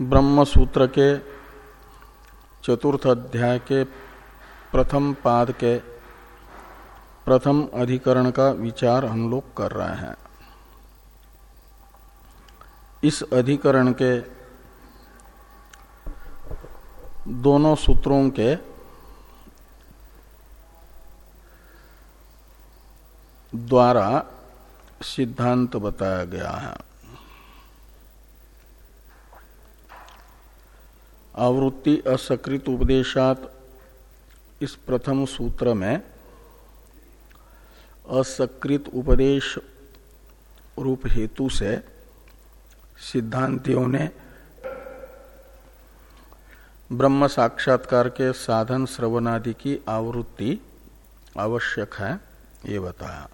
ब्रह्म सूत्र के चतुर्थ अध्याय के प्रथम पाद के प्रथम अधिकरण का विचार हम लोग कर रहे हैं। इस अधिकरण के दोनों सूत्रों के द्वारा सिद्धांत बताया गया है। आवृत्ति असकृत उपदेशात इस प्रथम सूत्र में असकृत उपदेश रूप हेतु से सिद्धांतियों ने ब्रह्म साक्षात्कार के साधन श्रवणादि की आवृत्ति आवश्यक है, ये बताया।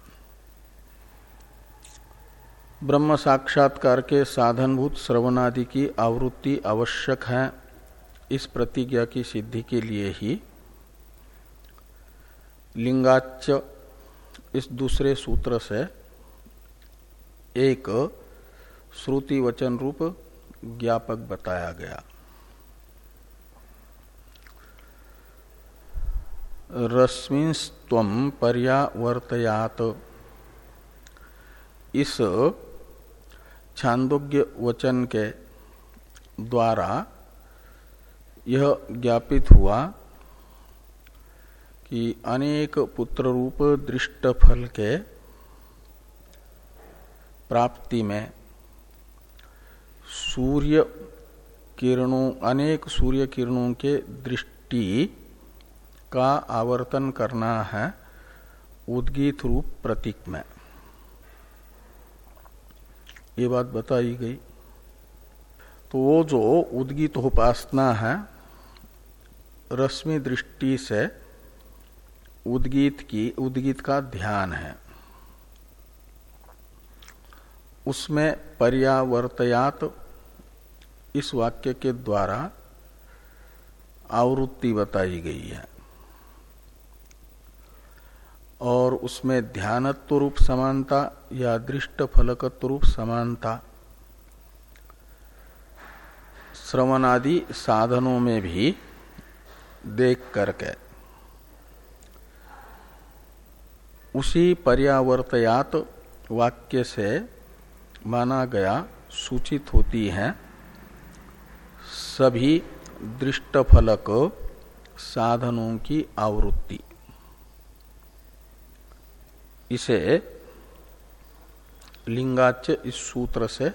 ब्रह्म साक्षात्कार के साधनभूत श्रवणादि की आवृत्ति आवश्यक है इस प्रतिज्ञा की सिद्धि के लिए ही लिंगाच इस दूसरे सूत्र से एक श्रुति वचन रूप ज्ञापक बताया गया। रश्मिस्व पर्यावर्तयात। इस छांदोग्य वचन के द्वारा यह ज्ञापित हुआ कि अनेक पुत्र रूप दृष्ट फल के प्राप्ति में सूर्य किरणों, अनेक सूर्य किरणों के दृष्टि का आवर्तन करना है उद्गीत रूप प्रतीक में। ये बात बताई गई। तो वो जो उद्गीत उपासना है रश्मि दृष्टि से उद्गीत की, उद्गीत का ध्यान है। उसमें पर्यावर्तयात इस वाक्य के द्वारा आवृत्ति बताई गई है। और उसमें ध्यानत्व रूप समानता या दृष्ट फलकत्व रूप समानता, श्रवणादि साधनों में भी देख करके। उसी पर्यावर्तयात वाक्य से माना गया सूचित होती हैं, सभी दृष्ट फलक साधनों की आवृत्ति। इसे लिंगाच्य इस सूत्र से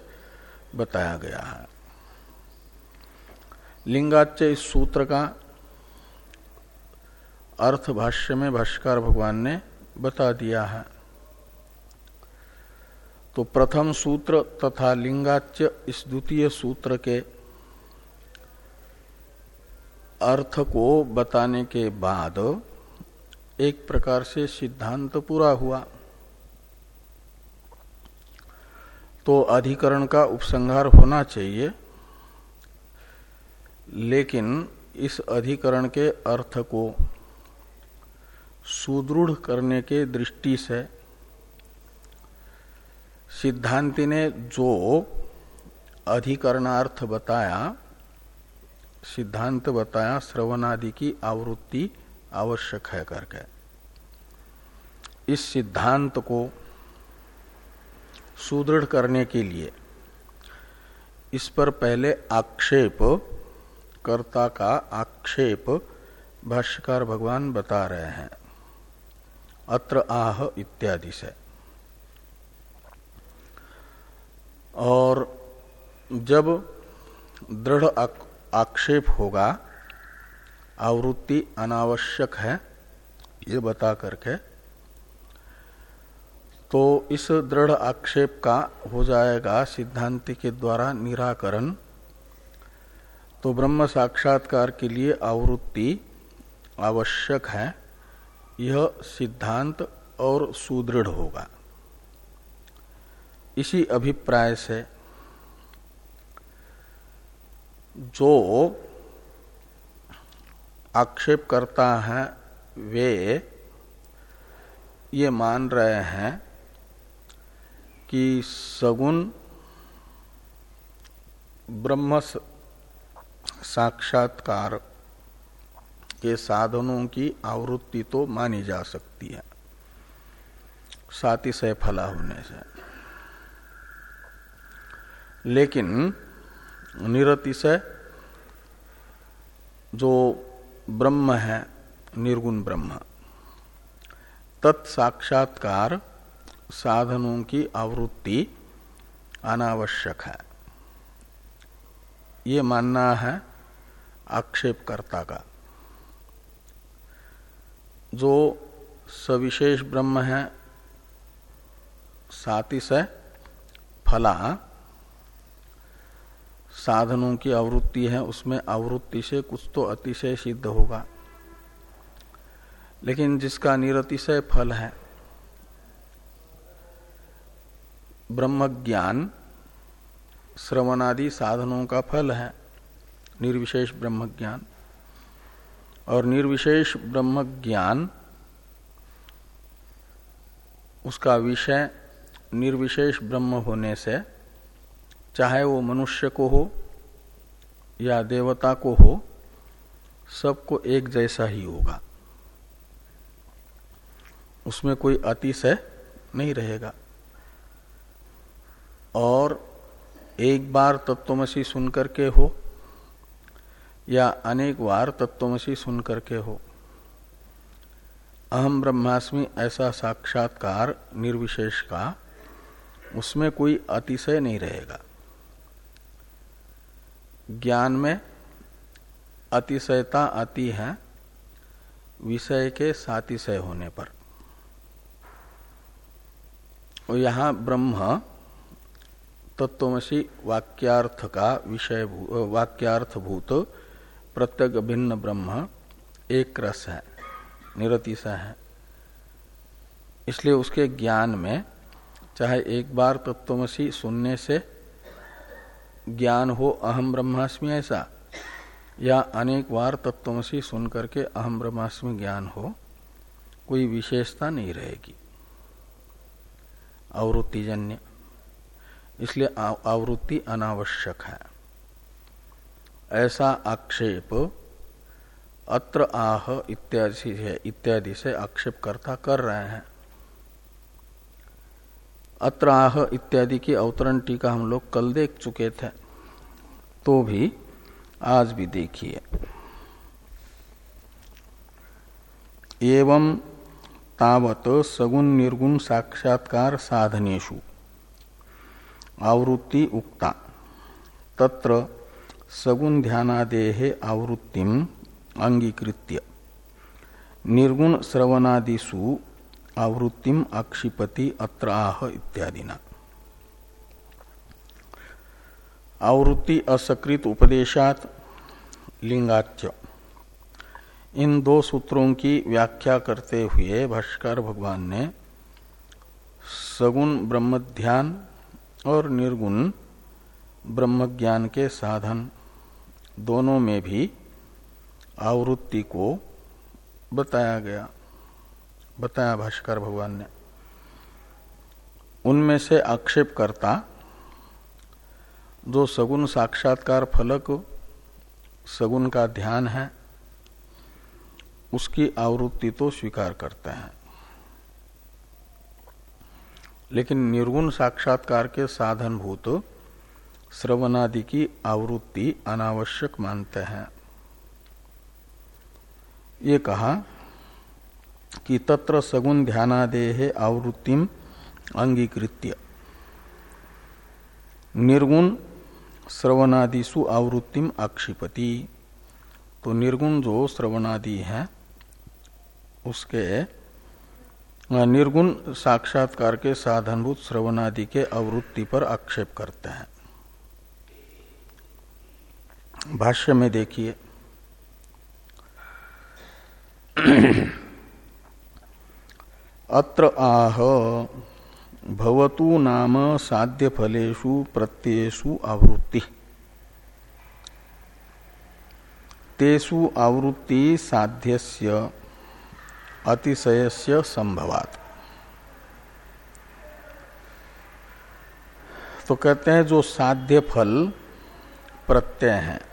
बताया गया है। लिंगाच्य इस सूत्र का अर्थ भाष्य में भाष्कर भगवान ने बता दिया है। तो प्रथम सूत्र तथा लिंगाच्य इस द्वितीय सूत्र के अर्थ को बताने के बाद एक प्रकार से सिद्धांत पूरा हुआ। तो अधिकरण का उपसंहार होना चाहिए, लेकिन इस अधिकरण के अर्थ को सुदृढ़ करने के दृष्टि से सिद्धांति ने जो अधिकरणार्थ बताया, सिद्धांत बताया, श्रवणादि की आवृत्ति आवश्यक है करके। इस सिद्धांत को सुदृढ़ करने के लिए इस पर पहले आक्षेप, कर्ता का आक्षेप भाष्यकार भगवान बता रहे हैं। अत्र आह इत्यादि से। और जब दृढ़ आक्षेप होगा, आवृत्ति अनावश्यक है, ये बता करके तो इस दृढ़ आक्षेप का हो जाएगा सिद्धांति के द्वारा निराकरण। तो ब्रह्म साक्षात्कार के लिए आवृत्ति आवश्यक है। यह सिद्धांत और सुदृढ़ होगा। इसी अभिप्राय से जो आक्षेप करता है, वे ये मान रहे हैं कि सगुण ब्रह्म साक्षात्कार के साधनों की आवृत्ति तो मानी जा सकती है। सातिशय फला होने से। लेकिन निरतिशय जो ब्रह्म है, निर्गुण ब्रह्म, तत्साक्षात्कार साधनों की आवृत्ति अनावश्यक है। ये मानना है आक्षेपकर्ता का। जो सविशेष ब्रह्म है सातिशय फला, साधनों की आवृत्ति है, उसमें आवृत्ति से कुछ तो अतिशय सिद्ध होगा। लेकिन जिसका निरतिशय फल है, ब्रह्म ज्ञान, श्रवणादि साधनों का फल है, निर्विशेष ब्रह्म ज्ञान। और निर्विशेष ब्रह्म ज्ञान उसका विषय निर्विशेष ब्रह्म होने से, चाहे वो मनुष्य को हो या देवता को हो, सबको एक जैसा ही होगा। उसमें कोई अतिशय नहीं रहेगा। और एक बार तत्वमसी सुन करके हो या अनेक बार तत्वमसी सुन करके हो। अहम ब्रह्मास्मि ऐसा साक्षात्कार निर्विशेष का, उसमें कोई अतिशय नहीं रहेगा। ज्ञान में अतिशयता आती है, विषय के सातिशय होने पर। और यहाँ ब्रह्म तत्वमसी वाक्यार्थ का विषय वाक्यार्थ भूत प्रत्यक भिन्न ब्रह्म, एक रस है, निरतिशय है। इसलिए उसके ज्ञान में, चाहे एक बार तत्वमसी सुनने से ज्ञान हो अहम ब्रह्मास्मि ऐसा, या अनेक बार तत्वमसी सुन करके अहम ब्रह्मास्मि ज्ञान हो, कोई विशेषता नहीं रहेगी। आवृत्तिजन्य इसलिए आवृत्ति अनावश्यक है। ऐसा आक्षेप, अत्र आह इत्यादि है, इत्यादि से आक्षेप करता कर रहे हैं। अत्र आह इत्यादि की अवतरण टीका हम लोग कल देख चुके थे तो भी आज भी देखिए। एवं तावत सगुण निर्गुण साक्षात्कार साधनेशु आवृत्ति उक्ता। तत्र सगुण ध्यानादेहे आवृत्तिम अंगीकृत्य निर्गुण श्रवणादिषु आवृत्तिम अत्र आह इत्यादि आवृत्ति असकृत उपदेशात लिंगाच्य इन दो सूत्रों की व्याख्या करते हुए भाष्कर भगवान ने सगुण ब्रह्म ध्यान और निर्गुण ब्रह्म ज्ञान के साधन दोनों में भी आवृत्ति को बताया गया। बताया भाष्कर भगवान ने। उनमें से आक्षेप करता जो सगुण साक्षात्कार फलक सगुण का ध्यान है, उसकी आवृत्ति तो स्वीकार करते हैं। लेकिन निर्गुण साक्षात्कार के साधन साधनभूत श्रवणादि की आवृत्ति अनावश्यक मानते हैं। ये कहा कि तत्र सगुण ध्यानादेह आवृत्तिम अंगीकृत्य। निर्गुण श्रवणादिशु आवृत्तिम आक्षिपति। तो निर्गुण जो श्रवणादि है, उसके निर्गुण साक्षात्कार के साधनभूत श्रवणादि के आवृत्ति पर आक्षेप करते हैं। भाष्य में देखिए। अत्र आह, भवतु नाम साध्य फलेशु प्रत्ययु आवृत्ति। तेषु आवृत्ति साध्यस्य, अतिशयस्य संभवात। तो कहते हैं जो साध्य फल प्रत्यय है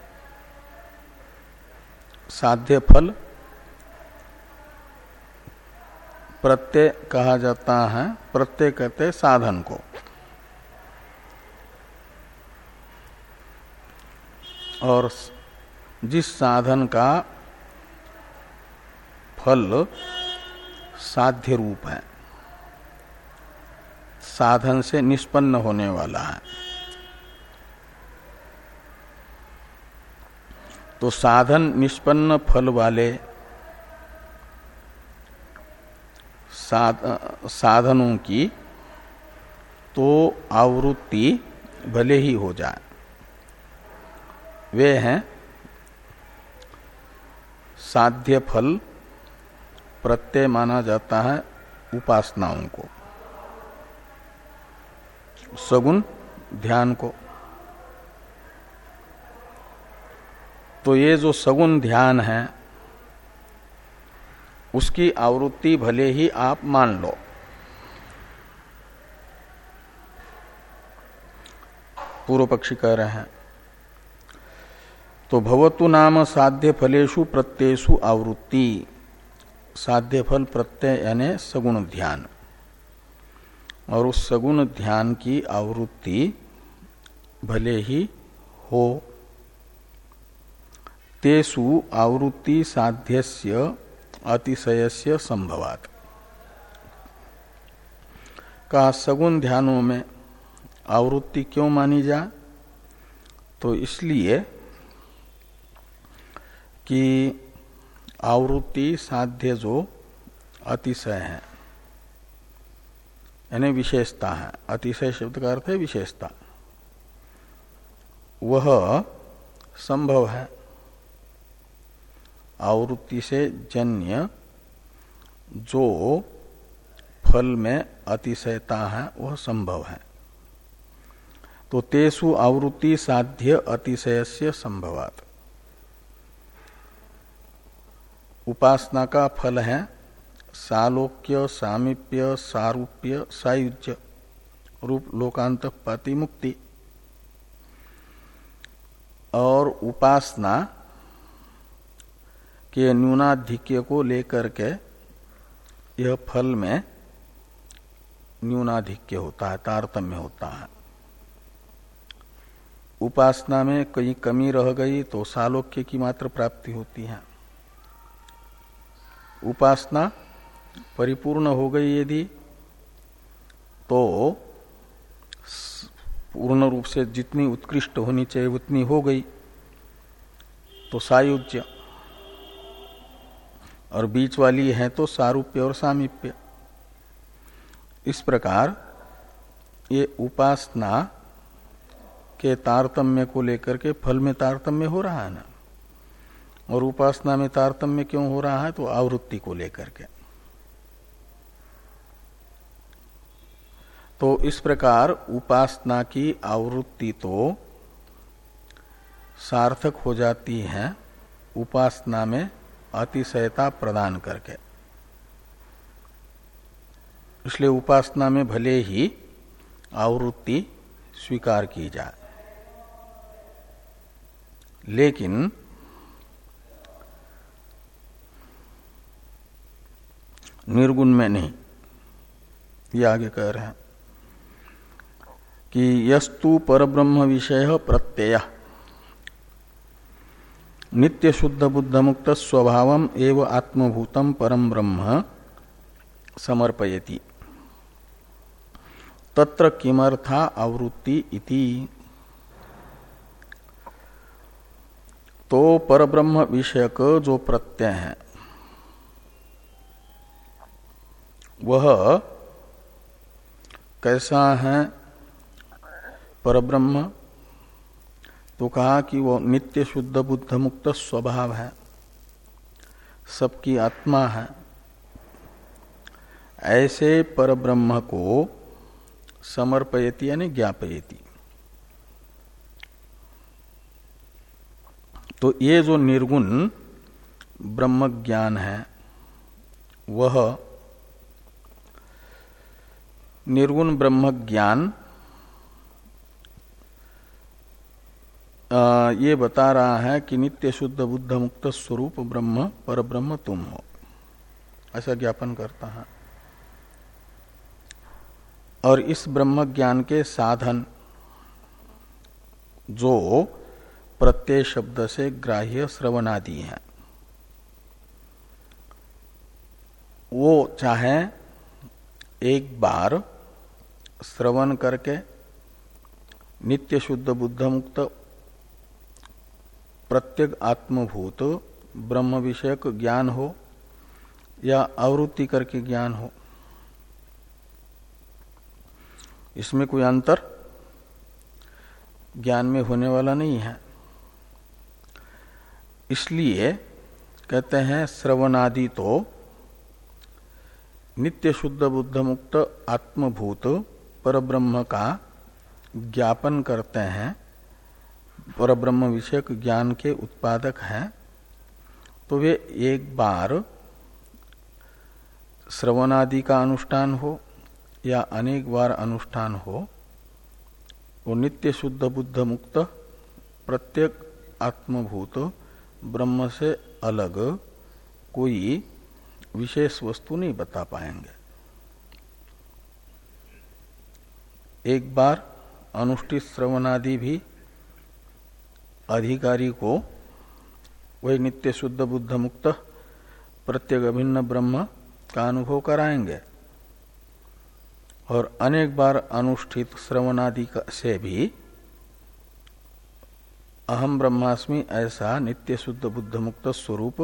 साध्य फल प्रत्यय कहा जाता है, प्रत्यय कहते साधन को। और जिस साधन का फल साध्य रूप है, साधन से निष्पन्न होने वाला है। तो साधन निष्पन्न फल वाले साध, साधनों की तो आवृत्ति भले ही हो जाए। वे हैं साध्य फल प्रत्यय माना जाता है उपासनाओं को। सगुण ध्यान को। तो ये जो सगुण ध्यान है, उसकी आवृत्ति भले ही आप मान लो। पूर्व पक्षी कह रहे हैं तो भवतु नाम साध्य फलेशु प्रत्ययसु आवृत्ति। साध्य फल प्रत्यय यानी सगुण ध्यान। और उस सगुण ध्यान की आवृत्ति भले ही हो तेसु आवृत्ति साध्यस्य अतिशयस्य संभवात। का सगुण ध्यानों में आवृत्ति क्यों मानी जा? तो इसलिए कि आवृत्ति साध्य जो अतिशय है, यानी विशेषता है। अतिशय शब्द का अर्थ है विशेषता। वह संभव है। आवृत्ति से जन्य जो फल में अतिशयता है, वह संभव है। तो तेसु आवृत्ति साध्य अतिशय से संभवात। उपासना का फल है सालोक्य, सामीप्य, सारूप्य, सायुज्य रूप लोकांत पाति मुक्ति और उपासना के न्यूनाधिक्य को लेकर के यह फल में न्यूनाधिक्य होता है, तारतम्य होता है। उपासना में कहीं कमी रह गई तो सालोक्य की मात्र प्राप्ति होती है। उपासना परिपूर्ण हो गई यदि तो पूर्ण रूप से जितनी उत्कृष्ट होनी चाहिए उतनी हो गई तो सायुज्य और बीच वाली है तो सारूप्य और सामीप्य। इस प्रकार ये उपासना के तारतम्य को लेकर के फल में तारतम्य हो रहा है ना? और उपासना में तारतम्य क्यों हो रहा है? तो आवृत्ति को लेकर के। तो इस प्रकार उपासना की आवृत्ति तो सार्थक हो जाती है उपासना में। अतिशयता प्रदान करके। इसलिए उपासना में भले ही आवृत्ति स्वीकार की जाए। लेकिन निर्गुण में नहीं। ये आगे कह रहे हैं कि यस्तु परब्रह्म विषय प्रत्यय। नित्य शुद्ध बुद्ध मुक्त स्वभाव एव आत्मभूतम परम ब्रह्म समर्पयति। तत्र किमर्था आवृत्ति इति? तो परब्रह्म विषयक जो प्रत्यय है, वह कैसा है? परब्रह्म तो कहा कि वो नित्य शुद्ध बुद्ध मुक्त स्वभाव है। सबकी आत्मा है। ऐसे पर ब्रह्म को समर्पयति यानी ज्ञापयति। तो ये जो निर्गुण ब्रह्म ज्ञान है, वह निर्गुण ब्रह्म ज्ञान ये बता रहा है कि नित्य शुद्ध बुद्ध मुक्त स्वरूप ब्रह्म पर ब्रह्म तुम हो। ऐसा ज्ञापन करता है। और इस ब्रह्म ज्ञान के साधन जो प्रत्यय शब्द से ग्राह्य श्रवणादि हैं, वो चाहे एक बार श्रवण करके नित्य शुद्ध बुद्ध मुक्त प्रत्येक आत्मभूत ब्रह्म विषयक ज्ञान हो या आवृत्ति करके ज्ञान हो। इसमें कोई अंतर ज्ञान में होने वाला नहीं है। इसलिए कहते हैं, श्रवणादि तो नित्य शुद्ध बुद्ध मुक्त आत्मभूत, परब्रह्म का ज्ञापन करते हैं। परब्रह्म विषयक ज्ञान के उत्पादक हैं। तो वे एक बार श्रवणादि का अनुष्ठान हो या अनेक बार अनुष्ठान हो, वो नित्य शुद्ध बुद्ध मुक्त प्रत्येक आत्मभूत ब्रह्म से अलग कोई विशेष वस्तु नहीं बता पाएँगे। एक बार अनुष्ठित श्रवणादि भी अधिकारी को वही नित्य शुद्ध बुद्ध मुक्त प्रत्येक अभिन्न ब्रह्म का अनुभव कराएँगे। और अनेक बार अनुष्ठित श्रवणादि से भी अहम ब्रह्मास्मि ऐसा नित्य शुद्ध बुद्ध मुक्त स्वरूप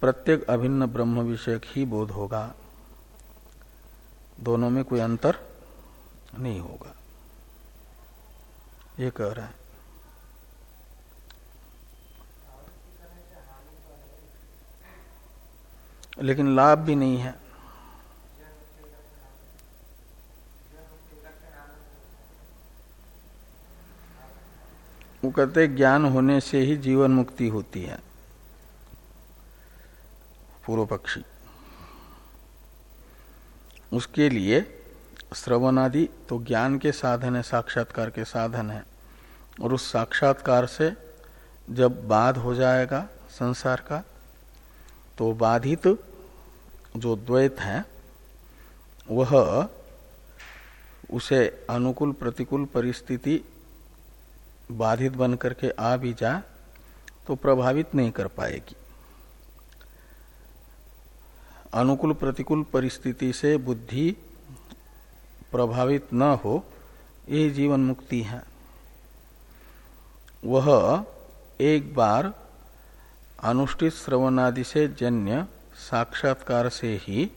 प्रत्येक अभिन्न ब्रह्म विषयक ही बोध होगा। दोनों में कोई अंतर नहीं होगा। ये कह रहा है। लेकिन लाभ भी नहीं है। वो कहते ज्ञान होने से ही जीवन मुक्ति होती है। पूर्व पक्षी। उसके लिए श्रवण आदि तो ज्ञान के साधन है, साक्षात्कार के साधन है। और उस साक्षात्कार से जब बाध हो जाएगा संसार का तो बाधित जो द्वैत है, वह उसे अनुकूल प्रतिकूल परिस्थिति बाधित बन करके आ भी जाए तो प्रभावित नहीं कर पाएगी। अनुकूल प्रतिकूल परिस्थिति से बुद्धि प्रभावित न हो, ये जीवन मुक्ति है। वह एक बार अनुष्ठित श्रवणादि से जन्य साक्षात्कार से ही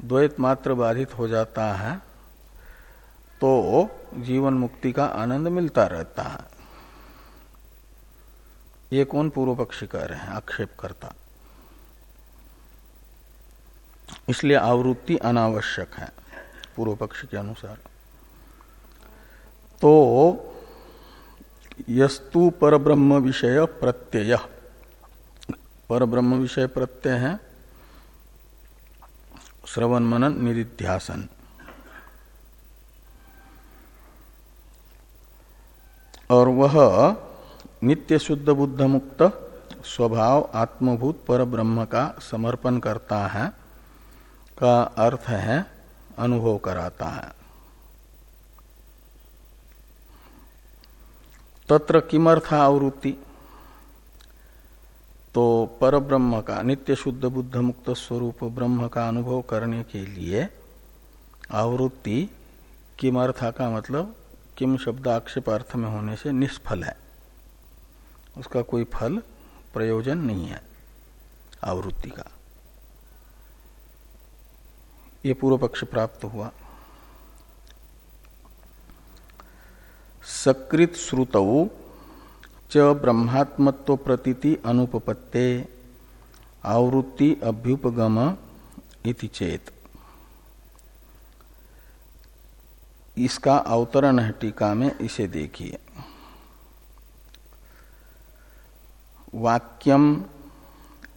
द्वैत मात्र बाधित हो जाता है तो जीवन मुक्ति का आनंद मिलता रहता है। ये कौन पूर्व पक्षी कह रहे हैं? आक्षेप करता इसलिए आवृत्ति अनावश्यक है पूर्व पक्ष के अनुसार। तो यस्तु पर ब्रह्म विषय प्रत्यय। पर ब्रह्म विषय प्रत्यय है। श्रवण मनन निधिध्यासन और वह नित्य शुद्ध बुद्ध मुक्त स्वभाव आत्मभूत पर ब्रह्म का समर्पण करता है, का अर्थ है अनुभव कराता है। तत्र किमर्थ आवृत्ति? तो पर ब्रह्म का, नित्य शुद्ध बुद्ध मुक्त स्वरूप ब्रह्म का अनुभव करने के लिए आवृत्ति किमर्था का मतलब किम शब्द आक्षेप अर्थ में होने से निष्फल है। उसका कोई फल, प्रयोजन नहीं है आवृत्ति का। ये पूर्व पक्ष प्राप्त हुआ। सकृत श्रुत च ब्रह्मात्मत्व प्रतीति अनुपपत्ते, आवृत्ति अभ्युपगम इति चेत। इसका अवतरण है टीका में, इसे देखिए। वाक्यम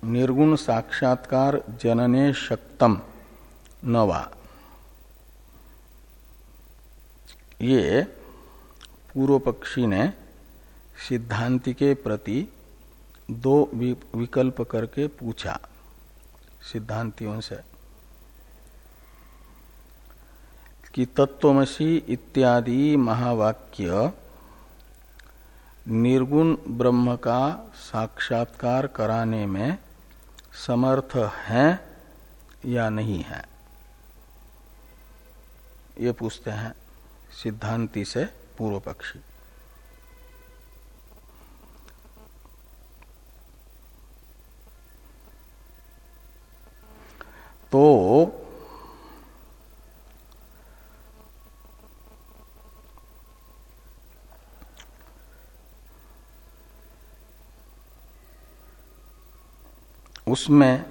निर्गुण साक्षात्कार जनने शक्तम नवा। ये पूर्व पक्षी ने सिद्धांति के प्रति दो विकल्प करके पूछा सिद्धांतियों से कि तत्वमसी इत्यादि महावाक्य निर्गुण ब्रह्म का साक्षात्कार कराने में समर्थ है या नहीं है? ये पूछते हैं सिद्धांति से पूर्व पक्षी तो उसमें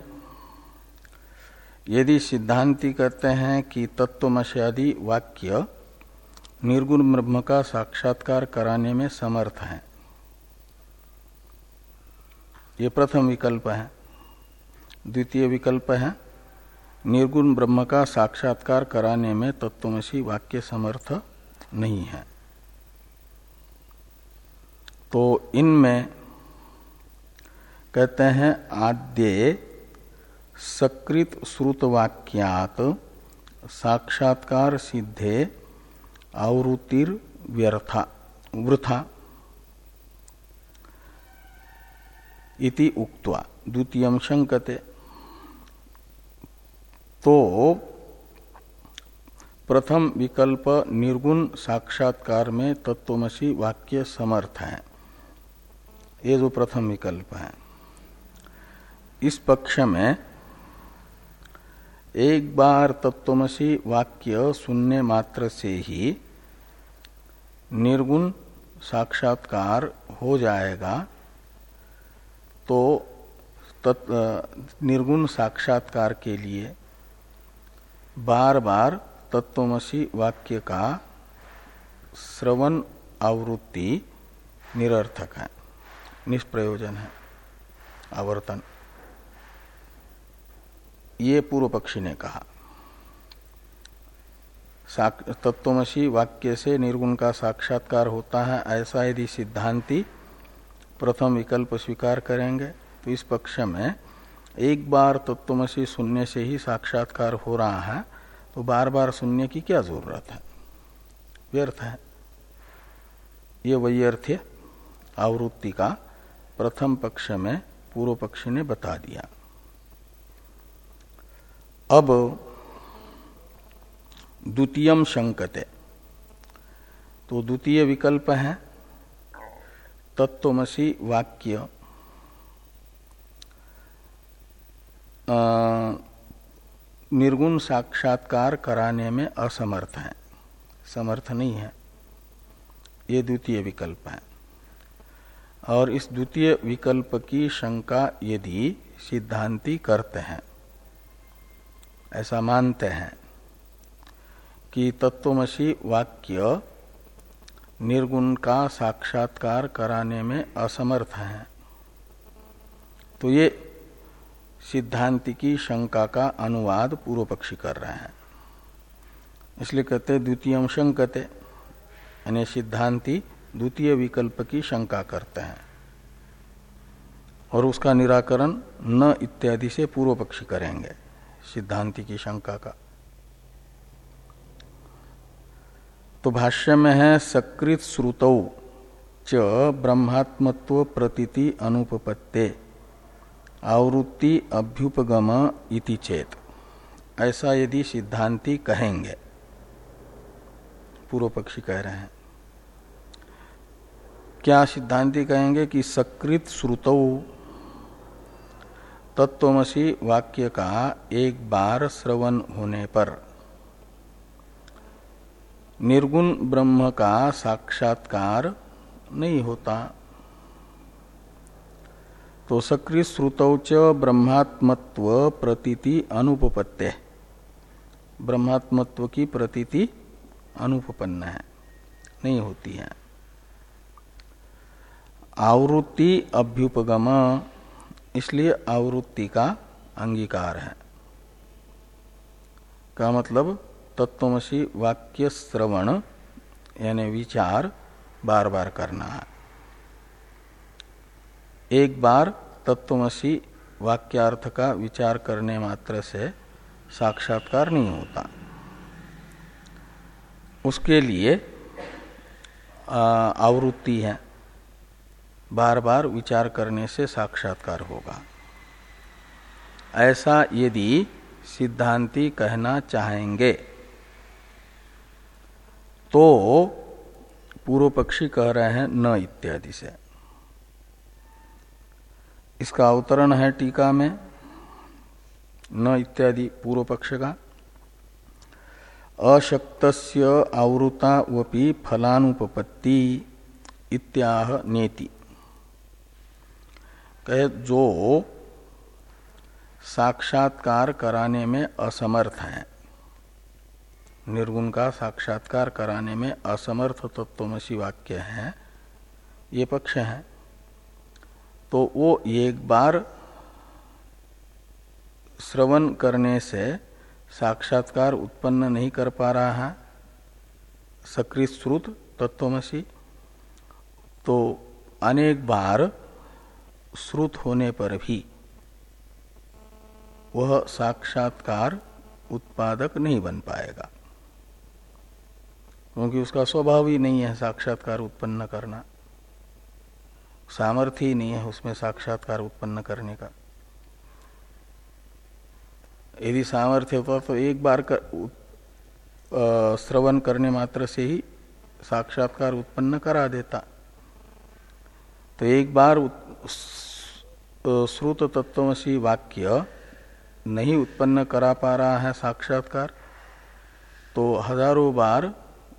यदि सिद्धांति कहते हैं कि तत्वमशादि वाक्य निर्गुण ब्रह्म का साक्षात्कार कराने में समर्थ है। ये प्रथम विकल्प है। द्वितीय विकल्प है। निर्गुण ब्रह्म का साक्षात्कार कराने में तत्वमसी वाक्य समर्थ नहीं है। तो इनमें कहते हैं, आद्य सकृत श्रुतवाक्यात साक्षात्कार सिद्धे आवृत्तिर व्यर्था, वृथा इति उक्त्वा। द्वितीय शंकते तो प्रथम विकल्प निर्गुण साक्षात्कार में तत्वमसी वाक्य समर्थ है। ये जो प्रथम विकल्प है। इस पक्ष में एक बार तत्वमसी वाक्य सुनने मात्र से ही निर्गुण साक्षात्कार हो जाएगा तो निर्गुण साक्षात्कार के लिए बार बार तत्वमसी वाक्य का श्रवण आवृत्ति निरर्थक है, निष्प्रयोजन है, आवर्तन। ये पूर्व पक्षी ने कहा। तत्वमसी वाक्य से निर्गुण का साक्षात्कार होता है, ऐसा यदि सिद्धांति प्रथम विकल्प स्वीकार करेंगे तो इस पक्ष में एक बार तत्वमसी सुनने से ही साक्षात्कार हो रहा है तो बार बार सुनने की क्या ज़रूरत है? व्यर्थ है। ये वैयर्थ्य आवृत्ति का प्रथम पक्ष में पूर्व पक्षी ने बता दिया। अब द्वितीय शंकते। तो द्वितीय विकल्प है, तत्वमसी वाक्य निर्गुण साक्षात्कार कराने में असमर्थ है। समर्थ नहीं है। ये द्वितीय विकल्प है। और इस द्वितीय विकल्प की शंका यदि सिद्धांति करते हैं, ऐसा मानते हैं कि तत्वमसी वाक्य निर्गुण का साक्षात्कार कराने में असमर्थ है तो ये सिद्धांति की शंका का अनुवाद पूर्व पक्षी कर रहे हैं। इसलिए कहते द्वितीय शंकते। यानी सिद्धांति द्वितीय विकल्प की शंका करते हैं। और उसका निराकरण न इत्यादि से पूर्व पक्षी करेंगे, सिद्धांति की शंका का। तो भाष्य में है, सकृत श्रुतौ च ब्रह्मात्मत्व प्रतीति अनुपपत्ते। आवृत्ति अभ्युपगम इति चेत। ऐसा यदि सिद्धांति कहेंगे, पूर्व पक्षी कह रहे हैं, क्या सिद्धांति कहेंगे कि सकृत श्रुतौ तत्वमसी वाक्य का एक बार श्रवण होने पर निर्गुण ब्रह्म का साक्षात्कार नहीं होता। तो सक्रिय श्रुतौच ब्रह्मात्मत्व प्रतीति अनुपपत्य ब्रह्मात्मत्व की प्रतीति अनुपपन्न है, नहीं होती है। आवृत्ति अभ्युपगम, इसलिए आवृत्ति का अंगीकार है। का मतलब तत्वमसी वाक्य श्रवण, यानी विचार बार बार करना है। एक बार तत्वमसी वाक्यार्थ का विचार करने मात्र से साक्षात्कार नहीं होता। उसके लिए आवृत्ति है। बार बार विचार करने से साक्षात्कार होगा। ऐसा यदि सिद्धांति कहना चाहेंगे तो पूर्व पक्षी कह रहे हैं न इत्यादि से। इसका अवतरण है टीका में, न इत्यादि पूर्व पक्ष का। अशक्त आवृता वपि फलानुपपत्ति इत्याह नेति। कहे, जो साक्षात्कार कराने में असमर्थ है, निर्गुण का साक्षात्कार कराने में असमर्थ तत्वमसी वाक्य है, ये पक्ष है। तो वो एक बार श्रवण करने से साक्षात्कार उत्पन्न नहीं कर पा रहा है। सकृत श्रुत तत्वमसी। तो अनेक बार श्रुत होने पर भी वह साक्षात्कार उत्पादक नहीं बन पाएगा। क्योंकि उसका स्वभाव ही नहीं है साक्षात्कार उत्पन्न करना। सामर्थ्य ही नहीं है उसमें साक्षात्कार उत्पन्न करने का। यदि सामर्थ्य होता तो एक बार कर, श्रवण करने मात्र से ही साक्षात्कार उत्पन्न करा देता। तो एक बार श्रुत तत्वसी वाक्य नहीं उत्पन्न करा पा रहा है साक्षात्कार तो हज़ारों बार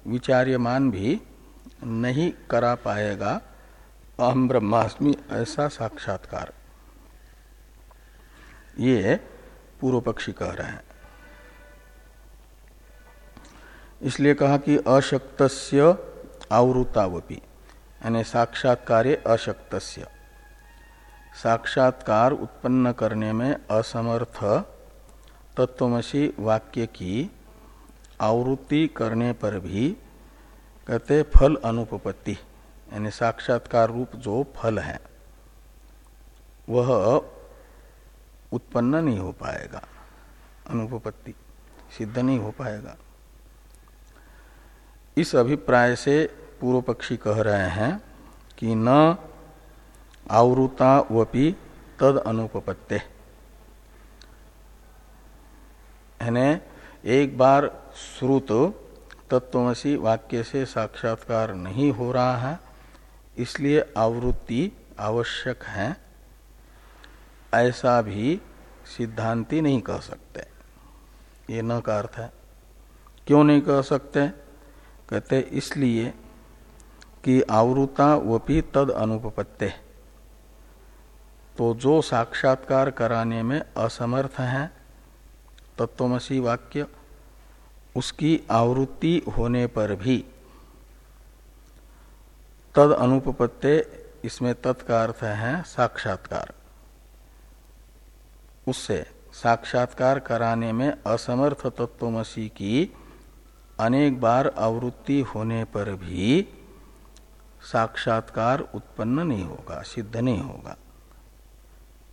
विचार्यमान भी नहीं करा पाएगा। अहम ब्रह्मास्मि, ऐसा साक्षात्कार। ये पूर्व पक्षी कह रहे हैं। इसलिए कहा कि अशक्त आवृतावपी, यानी साक्षात्कार अशक्त साक्षात्कार उत्पन्न करने में असमर्थ तत्वमसी वाक्य की आवृत्ति करने पर भी कहते फल अनुपपत्ति। यानी साक्षात्कार रूप जो फल है, वह उत्पन्न नहीं हो पाएगा, अनुपपत्ति सिद्ध नहीं हो पाएगा। इस अभिप्राय से पूर्व पक्षी कह रहे हैं कि न आवृता वपि तद अनुपपत्ते। यानी एक बार श्रुत तत्वसी वाक्य से साक्षात्कार नहीं हो रहा है इसलिए आवृत्ति आवश्यक है, ऐसा भी सिद्धांति नहीं कह सकते। ये न का अर्थ है। क्यों नहीं कह सकते? कहते, इसलिए कि आवृता वपि तद अनुपत्ते तो जो साक्षात्कार कराने में असमर्थ है, तत्वमसी वाक्य, उसकी आवृत्ति होने पर भी तद अनुपत्ते इसमें तत्का अर्थ है साक्षात्कार। उससे साक्षात्कार कराने में असमर्थ तत्वमसी की अनेक बार आवृत्ति होने पर भी साक्षात्कार उत्पन्न नहीं होगा, सिद्ध नहीं होगा।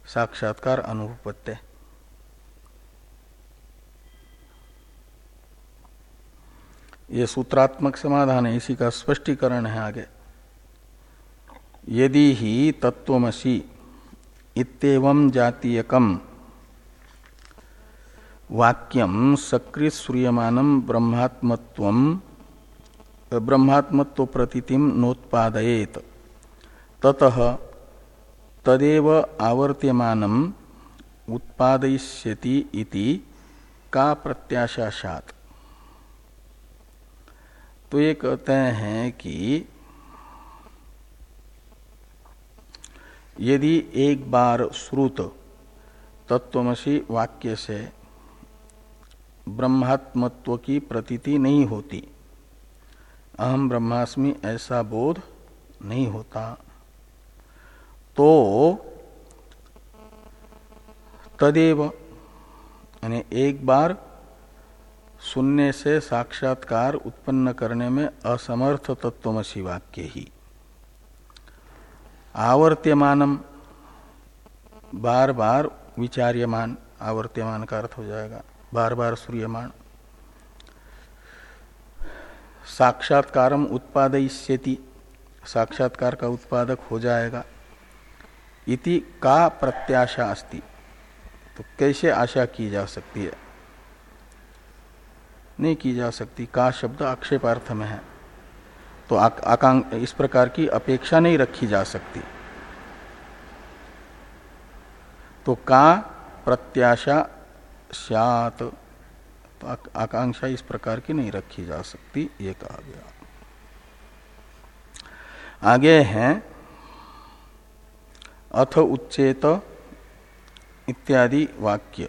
साक्षात्कार अनुपत्य ये सूत्रात्मक समाधान है, इसी का स्पष्टीकरण है आगे। यदि ही तत्वमसी इतम जातीयकम। वाक्यम सक्रिय सूर्यमान ब्रह्मात्मत्व ब्रह्मात्मत्व प्रतीतिम नोत्पादयेत। ततः तदेव आवर्त्यमान उत्पादयिष्यति इति का प्रत्याशात तो ये कहते हैं कि यदि एक बार श्रुत तत्वमसी वाक्य से ब्रह्मात्मत्व की प्रतीति नहीं होती, अहम ब्रह्मास्मि ऐसा बोध नहीं होता तो तदेव, यानी एक बार सुनने से साक्षात्कार उत्पन्न करने में असमर्थ तत्वमसी वाक्य ही। आवर्त्यमानम। बार बार विचार्यमान, आवर्त्यमान का अर्थ हो जाएगा। बार बार सूर्यमान। साक्षात्कार उत्पादयिष्यति। साक्षात्कार का उत्पादक हो जाएगा। इति का प्रत्याशा अस्ति। तो कैसे आशा की जा सकती है? नहीं की जा सकती। का शब्द आक्षेपार्थ में है। तो आकांक, इस प्रकार की अपेक्षा नहीं रखी जा सकती। तो का प्रत्याशा स्यात तो आकांक्षा इस प्रकार की नहीं रखी जा सकती, ये कहा गया। आगे हैं, अथ उच्चेत इत्यादि वाक्य।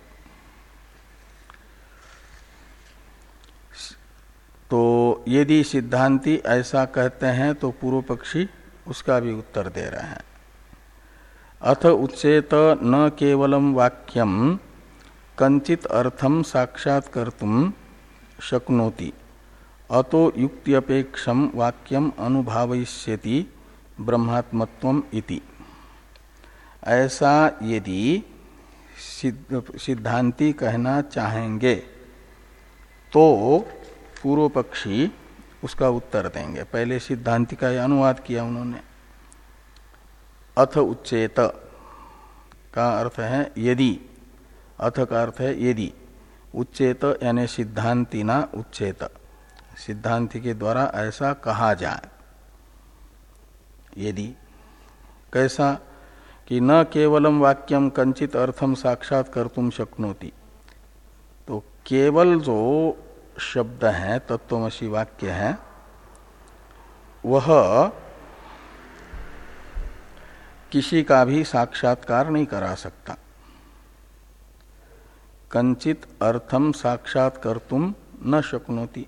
तो यदि सिद्धांति ऐसा कहते हैं तो पूर्व पक्षी उसका भी उत्तर दे रहे हैं। अथ उच्चेत न केवलम वाक्यम, कंचित अर्थम साक्षात्कर्तुम शक्नोति। अतो युक्त्यपेक्षम वाक्यम अनुभावयिष्यति ब्रह्मात्मत्व इति। ऐसा यदि सिद्धांति कहना चाहेंगे तो पूर्व पक्षी उसका उत्तर देंगे। पहले सिद्धांति का अनुवाद किया उन्होंने। अथ उच्चेत का अर्थ है यदि। अथ का अर्थ है यदि। उच्चेत यानी सिद्धांति ना उच्चेत। सिद्धांति के द्वारा ऐसा कहा जाए। यदि। कैसा? कि न केवलम वाक्यम कंचित अर्थम साक्षात कर तुम शक्नोति। तो केवल जो शब्द है, तत्वमसी वाक्य है, वह किसी का भी साक्षात्कार नहीं करा सकता। कंचित अर्थम साक्षात तुम न शक्नोती।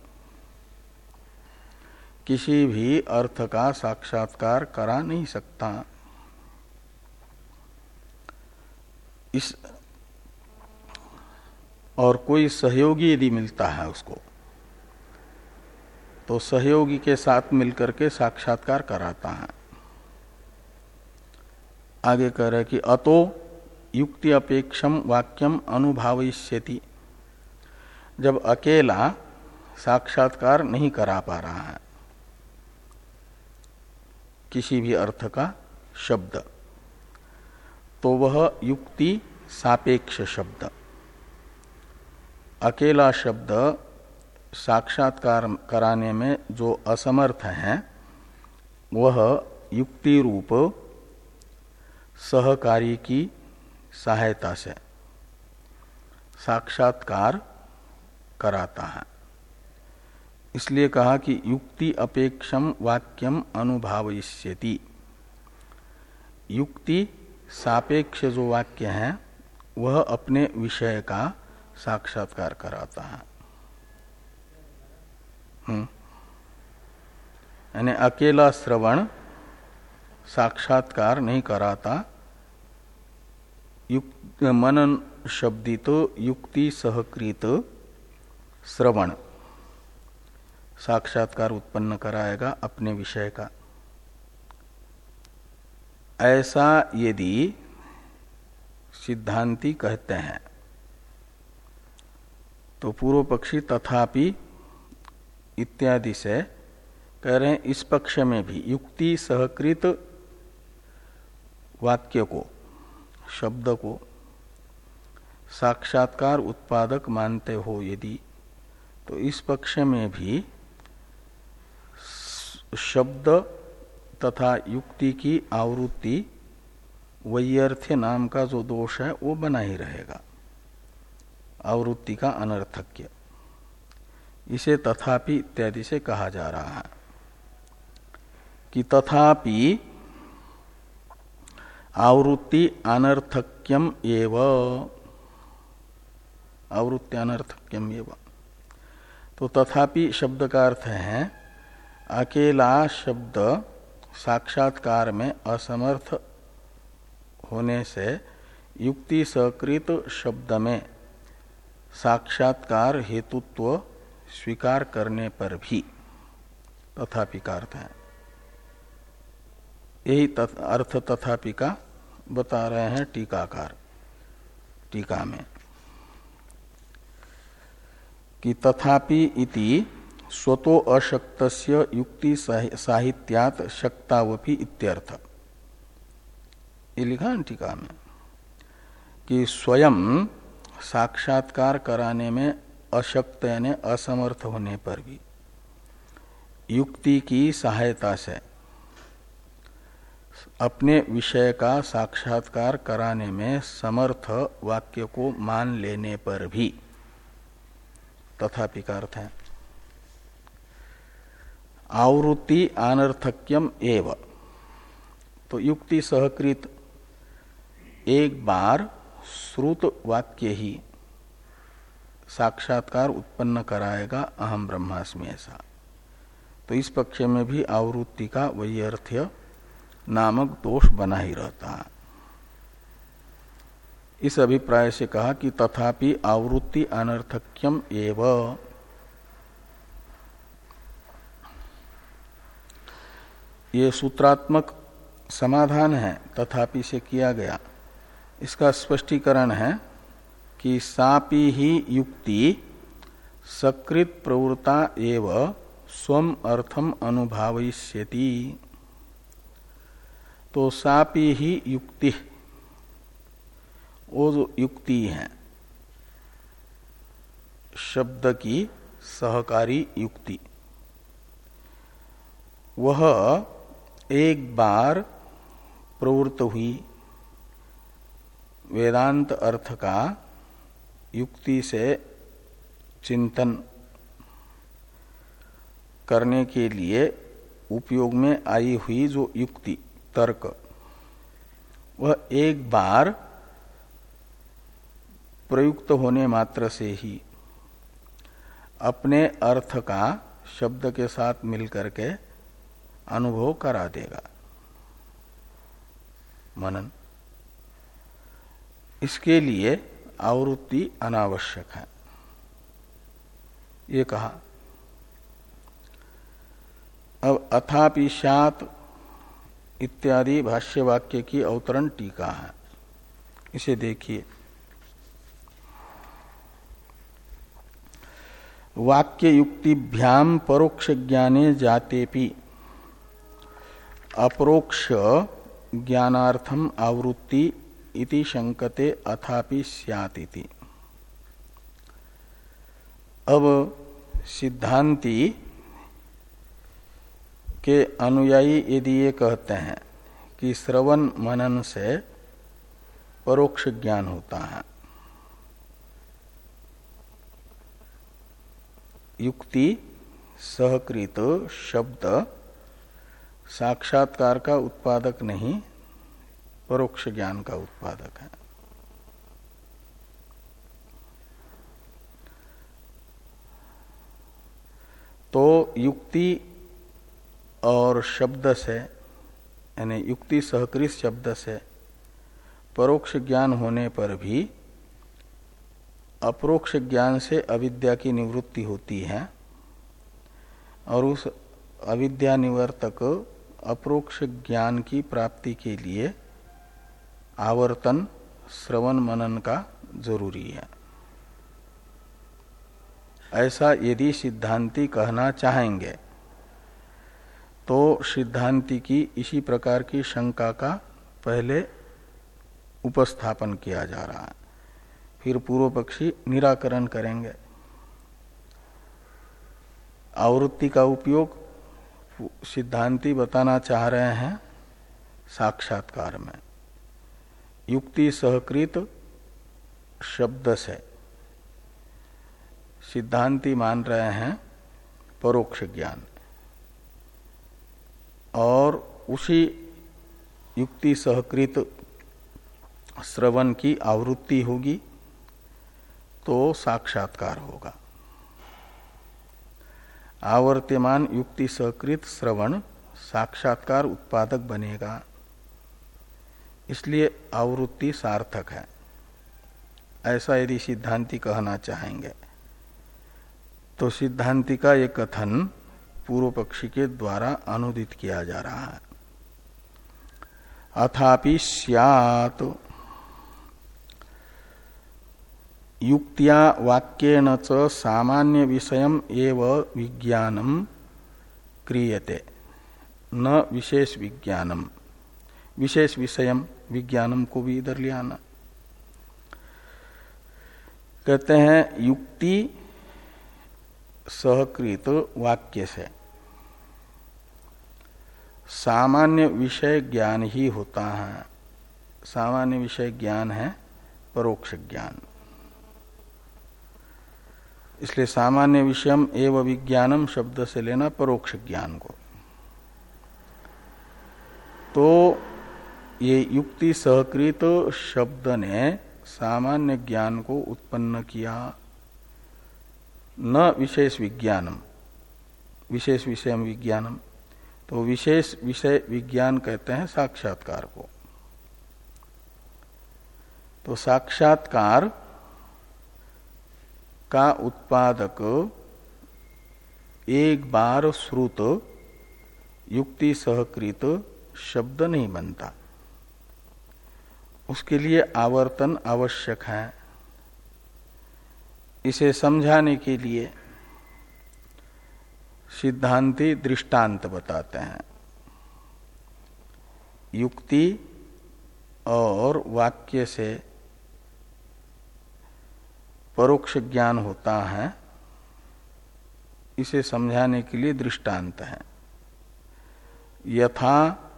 किसी भी अर्थ का साक्षात्कार करा नहीं सकता। इस और कोई सहयोगी यदि मिलता है उसको तो सहयोगी के साथ मिलकर के साक्षात्कार कराता है। आगे कह रहे कि अतो युक्ति अपेक्षम वाक्यम अनुभाविष्यति जब अकेला साक्षात्कार नहीं करा पा रहा है, किसी भी अर्थ का शब्द तो वह युक्ति सापेक्ष शब्द। अकेला शब्द साक्षात्कार कराने में जो असमर्थ है, वह युक्ति रूप सहकारी की सहायता से साक्षात्कार कराता है। इसलिए कहा कि युक्ति अपेक्षम वाक्यम अनुभावयिष्यति। युक्ति सापेक्ष जो वाक्य है, वह अपने विषय का साक्षात्कार कराता है। हम्म। यानी अकेला श्रवण साक्षात्कार नहीं कराता। युक्त मनन शब्दित, युक्ति सहकृत श्रवण साक्षात्कार उत्पन्न कराएगा अपने विषय का। ऐसा यदि सिद्धांति कहते हैं तो पूर्व पक्षी तथापि इत्यादि से कह रहे हैं, इस पक्ष में भी युक्ति सहकृत वाक्य को, शब्द को साक्षात्कार उत्पादक मानते हो यदि तो इस पक्ष में भी शब्द तथा युक्ति की आवृत्ति वैयर्थ्य नाम का जो दोष है, वो बना ही रहेगा। आवृत्ति का अनर्थक्य। इसे तथापि इत्यादि से कहा जा रहा है कि तथापि आवृत्ति अनर्थक्यम एव। आवृत्ति अनर्थक्यम एव। तो तथापि शब्द का अर्थ है, अकेला शब्द साक्षात्कार में असमर्थ होने से युक्ति सकृत शब्द में साक्षात्कार हेतुत्व स्वीकार करने पर भी तथापि का अर्थ है। यही अर्थ तथापि का बता रहे हैं टीकाकार, टीका में, कि तथापि इति स्वतो अशक्त युक्ति साहित्यात शक्तावपी इत्यर्थ। ये लिखा टीका में, कि स्वयं साक्षात्कार कराने में अशक्त यानी असमर्थ होने पर भी। युक्ति की सहायता से। अपने विषय का साक्षात्कार कराने में समर्थ वाक्य को मान लेने पर भी। तथापि का अर्थ है। आवृत्ति अनर्थक्यम एव। तो युक्ति सहकृत एक बार श्रुत वाक्य ही साक्षात्कार उत्पन्न कराएगा अहम ब्रह्मास्मि ऐसा। तो इस पक्ष में भी आवृत्ति का वैर्थ्य नामक दोष बना ही रहता। इस अभिप्राय से कहा कि तथापि आवृत्ति अनर्थक्यम एव। ये सूत्रात्मक समाधान है, तथापि से किया गया। इसका स्पष्टीकरण है कि सापी ही युक्ति सकृत प्रवृत्ता एव स्वम अर्थम अनुभावयिष्यति। तो सापी ही युक्ति, वो जो युक्ति है, शब्द की सहकारी युक्ति। वह एक बार प्रवृत्त हुई। वेदांत अर्थ का युक्ति से चिंतन करने के लिए उपयोग में आई हुई जो युक्ति, तर्क, वह एक बार प्रयुक्त होने मात्र से ही अपने अर्थ का शब्द के साथ मिलकर के अनुभव करा देगा। मनन। इसके लिए आवृत्ति अनावश्यक है। ये कहा, अब अथापिशात इत्यादि भाष्य वाक्य की अवतरण टीका है। इसे देखिए। वाक्य युक्तिभ्याम परोक्ष ज्ञाने जातेपि, अपरोक्ष ज्ञानार्थम आवृत्ति इति शंकते अथापि सियाति अब सिद्धांति के अनुयायी यदि ये कहते हैं कि श्रवण मनन से परोक्ष ज्ञान होता है, युक्ति, सहकृत, शब्द, साक्षात्कार का उत्पादक नहीं परोक्ष ज्ञान का उत्पादक है। तो युक्ति और शब्द से, यानी युक्ति सहकृत शब्द से परोक्ष ज्ञान होने पर भी अप्रोक्ष ज्ञान से अविद्या की निवृत्ति होती है और उस अविद्या निवर्तक अप्रोक्ष ज्ञान की प्राप्ति के लिए आवर्तन श्रवण मनन का ज़रूरी है। ऐसा यदि सिद्धांति कहना चाहेंगे तो सिद्धांति की इसी प्रकार की शंका का पहले उपस्थापन किया जा रहा है। फिर पूर्व पक्षी निराकरण करेंगे। आवृत्ति का उपयोग सिद्धांति बताना चाह रहे हैं साक्षात्कार में। युक्ति सहकृत शब्द से सिद्धांति मान रहे हैं परोक्ष ज्ञान। और उसी युक्ति सहकृत श्रवण की आवृत्ति होगी तो साक्षात्कार होगा। आवर्त्यमान युक्ति सहकृत श्रवण साक्षात्कार उत्पादक बनेगा। इसलिए आवृत्ति सार्थक है। ऐसा यदि सिद्धांति कहना चाहेंगे तो सिद्धांति का ये कथन पूर्व पक्षी के द्वारा अनुदित किया जा रहा है। अथापि सियात युक्तिया वाक्यन च सामान्य विषय एव विज्ञानम क्रियते। न विशेष विज्ञानम। विशेष विषयम विज्ञानम को भी इधर ले आना। कहते हैं, युक्ति सहकृत वाक्य से। सामान्य विषय ज्ञान ही होता है। सामान्य विषय ज्ञान है, परोक्ष ज्ञान। इसलिए सामान्य विषयम एवं विज्ञानम शब्द से लेना परोक्ष ज्ञान को। तो ये युक्ति सहकृत शब्द ने सामान्य ज्ञान को उत्पन्न किया। न विशेष विज्ञानम, विशेष विषय विज्ञानम। तो विशेष विषय विज्ञान कहते हैं साक्षात्कार को। तो साक्षात्कार का उत्पादक एक बार श्रुत युक्ति सहकृत शब्द नहीं बनता। उसके लिए आवर्तन आवश्यक है। इसे समझाने के लिए सिद्धांति दृष्टांत बताते हैं। युक्ति और वाक्य से परोक्ष ज्ञान होता है। इसे समझाने के लिए दृष्टांत है। यथा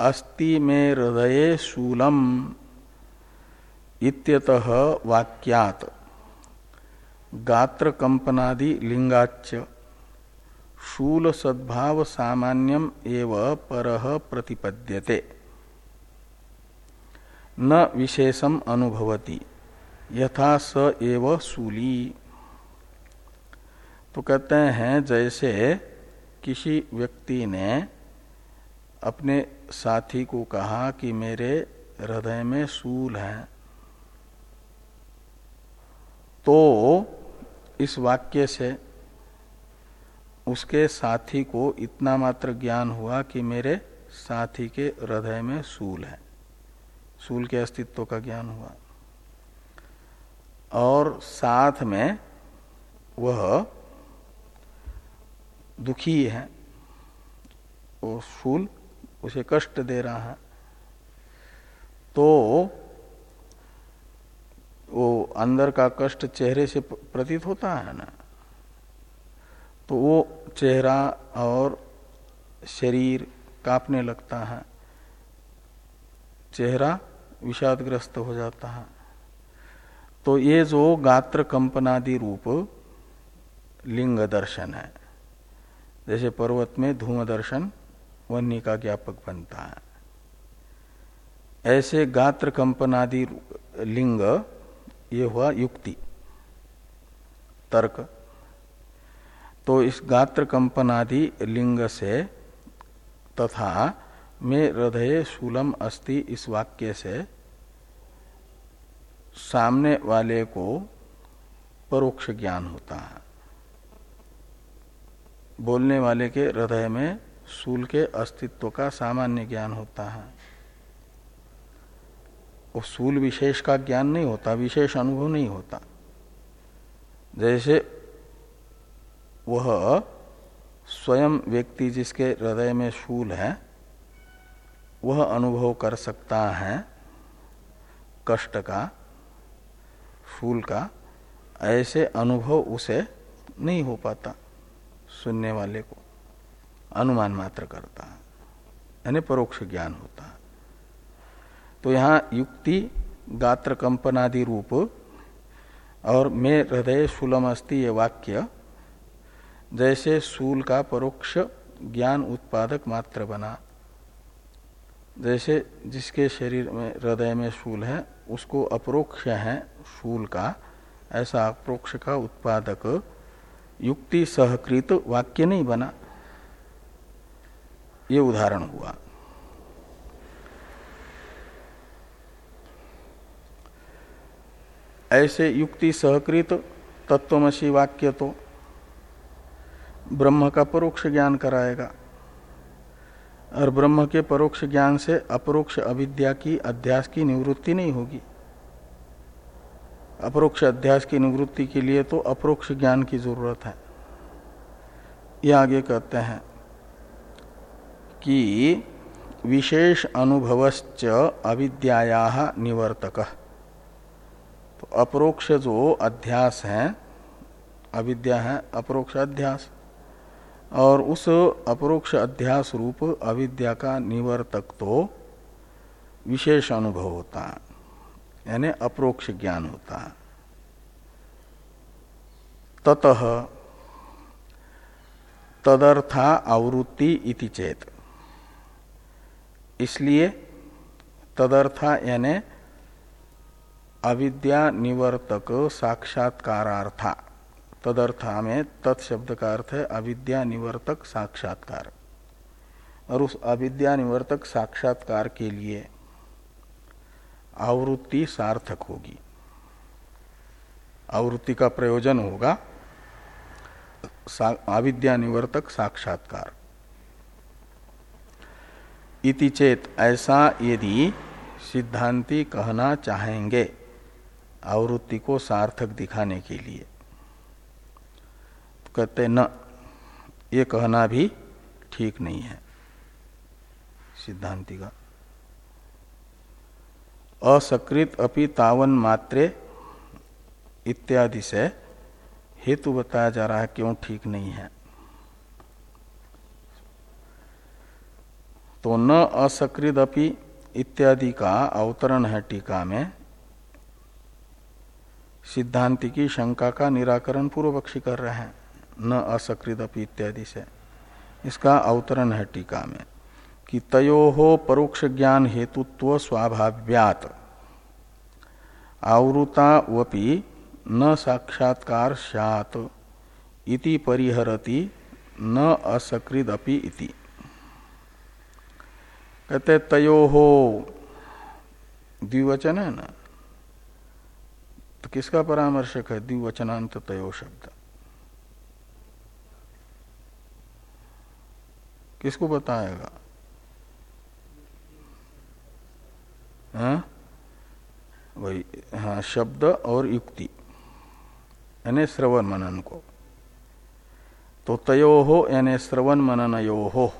अस्ति में हृदय शूलम इत्यतः वाक्यात। गात्र कंपनादि लिंगाच शूल सद्भाव सामान्यम एव पर प्रतिपद्यते। न विशेषम अनुभवती, यथा स एव शूली। तो कहते हैं जैसे किसी व्यक्ति ने अपने साथी को कहा कि मेरे हृदय में सूल है। तो इस वाक्य से उसके साथी को इतना मात्र ज्ञान हुआ कि मेरे साथी के हृदय में सूल है। सूल के अस्तित्व का ज्ञान हुआ। और साथ में वह दुखी है। वो सूल उसे कष्ट दे रहा है। तो वो अंदर का कष्ट चेहरे से प्रतीत होता है ना? तो वो चेहरा और शरीर कांपने लगता है। चेहरा विषादग्रस्त हो जाता है। तो ये जो गात्र कंपनादि रूप लिंग दर्शन है, जैसे पर्वत में धूम दर्शन वन्य का ज्ञापक बनता है। ऐसे गात्र कंपनादि लिंग, ये हुआ युक्ति, तर्क। तो इस गात्र कंपनादि लिंग से तथा में हृदय शूलम अस्ति इस वाक्य से सामने वाले को परोक्ष ज्ञान होता है। बोलने वाले के हृदय में सूल के अस्तित्व का सामान्य ज्ञान होता है। वो सूल विशेष का ज्ञान नहीं होता, विशेष अनुभव नहीं होता। जैसे वह स्वयं व्यक्ति जिसके हृदय में शूल है, वह अनुभव कर सकता है कष्ट का, शूल का, ऐसे अनुभव उसे नहीं हो पाता सुनने वाले को। अनुमान मात्र करता है, यानी परोक्ष ज्ञान होता है। तो यहाँ युक्ति, गात्र कंपनादि रूप और मैं हृदय शूलम अस्ति ये वाक्य, जैसे सूल का परोक्ष ज्ञान उत्पादक मात्र बना। जैसे जिसके शरीर में, हृदय में शूल है, उसको अप्रोक्ष है शूल का, ऐसा अप्रोक्ष का उत्पादक युक्ति सहकृत वाक्य नहीं बना। ये उदाहरण हुआ। ऐसे युक्ति सहकृत, तत्वमसी वाक्य तो ब्रह्म का परोक्ष ज्ञान कराएगा और ब्रह्म के परोक्ष ज्ञान से अपरोक्ष अविद्या की, अध्यास की निवृत्ति नहीं होगी। अपरोक्ष अध्यास की निवृत्ति के लिए तो अपरोक्ष ज्ञान की ज़रूरत है। ये आगे कहते हैं कि विशेष अनुभवश्च अविद्या निवर्तक। तो अपरोक्ष जो अध्यास है, अविद्या है, अपरोक्ष अध्यास। और उस अपरोक्ष अध्यास रूप अविद्या का निवर्तक तो विशेष अनुभव होता है, यानी अप्रोक्ष ज्ञान होता है। ततः तदर्था आवृत्ति इति चेत। इसलिए तदर्था यानी अविद्या निवर्तक साक्षात्कारार्था। तदर्था में तत्शब्द का अर्थ है अविद्या निवर्तक साक्षात्कार। और उस अविद्या निवर्तक साक्षात्कार के लिए आवृत्ति सार्थक होगी। आवृत्ति का प्रयोजन होगा अविद्या निवर्तक साक्षात्कार। इति चेत ऐसा यदि सिद्धांति कहना चाहेंगे, आवृत्ति को सार्थक दिखाने के लिए। तो कहते न, ये कहना भी ठीक नहीं है। सिद्धांति का। असकृत अपि तावन मात्रे इत्यादि से हेतु बताया जा रहा है क्यों ठीक नहीं है? तो न असकृत अपि इत्यादि का अवतरण है टीका में। सिद्धांति की शंका का निराकरण पूर्व पक्षी कर रहे हैं। न असकृत अपि इत्यादि से। इसका अवतरण है टीका में कि तयो परोक्ष ज्ञान हेतुत्व स्वाभाव्यात। आवृता वपि न साक्षात्कार सैत इति परिहरति न असकृत अपि इति। कहते तयो हो। द्विवचन है ना? तो किसका परामर्शक है? द्विवचनांत तयो शब्द। किसको बताएगा? हाँ? वही हाँ शब्द और युक्ति। यानी श्रवण मनन को। तो तयो हो, यानी श्रवण मनन यो हो।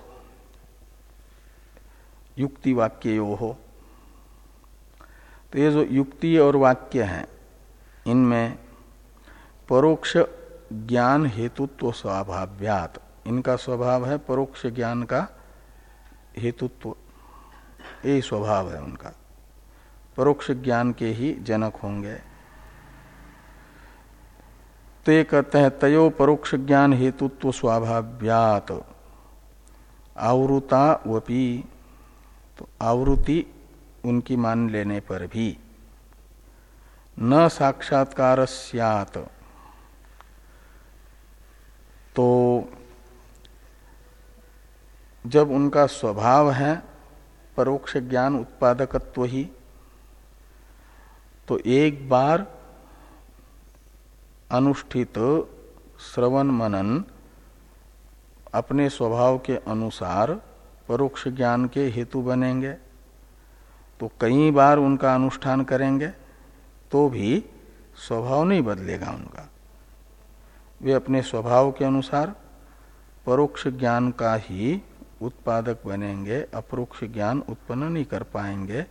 युक्ति वाक्य यो हो तो ये जो युक्ति और वाक्य हैं, इनमें परोक्ष ज्ञान हेतुत्व स्वाभाव्यात। इनका स्वभाव है परोक्ष ज्ञान का हेतुत्व। यही स्वभाव है उनका। परोक्ष ज्ञान के ही जनक होंगे। तो ये कहते हैं, तयो परोक्ष ज्ञान हेतुत्व स्वाभाव्यात। आवृता वपी तो आवृत्ति उनकी मान लेने पर भी। न साक्षात्कार तो जब उनका स्वभाव है, परोक्ष ज्ञान उत्पादकत्व ही तो एक बार अनुष्ठित श्रवण मनन अपने स्वभाव के अनुसार परोक्ष ज्ञान के हेतु बनेंगे तो कई बार उनका अनुष्ठान करेंगे तो भी स्वभाव नहीं बदलेगा उनका। वे अपने स्वभाव के अनुसार परोक्ष ज्ञान का ही उत्पादक बनेंगे, अपरोक्ष ज्ञान उत्पन्न नहीं कर पाएँगे,